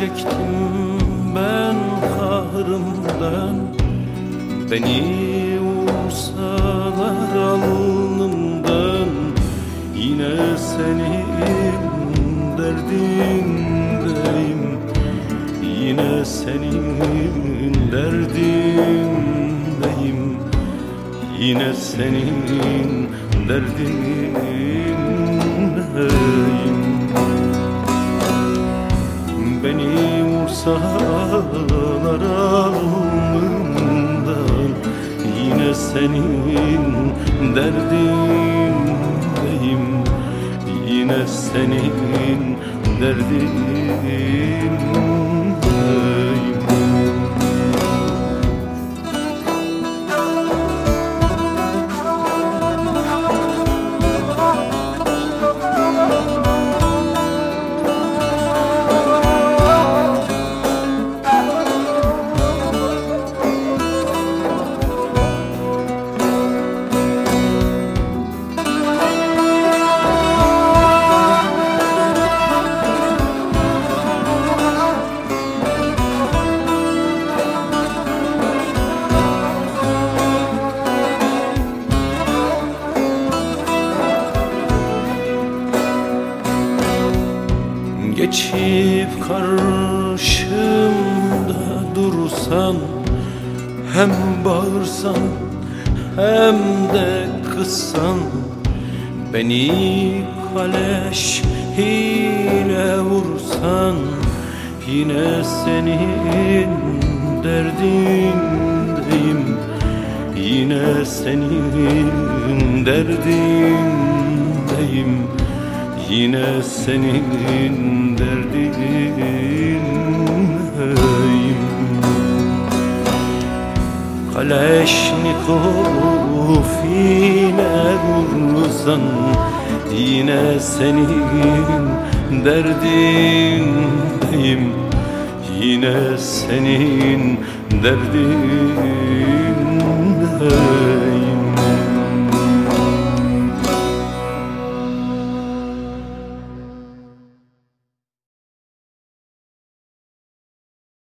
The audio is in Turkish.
Ölecektim ben kahrımdan. Beni vursalar alnımdan. Yine senin derdindeyim Yine senin derdindeyim Yine senin derdindeyim Beni vursalar alnımdan Yine senin derdindeyim. Yine senin derdindeyim Geçip karşımda dursan Hem bağırsan hem de kızsan Beni kaleş ile vursan Yine senin derdindeyim. Yine senin derdindeyim Yine senin derdindeyim Kaleşnikov ile vursan Yine senin derdindeyim. Yine senin derdindeyim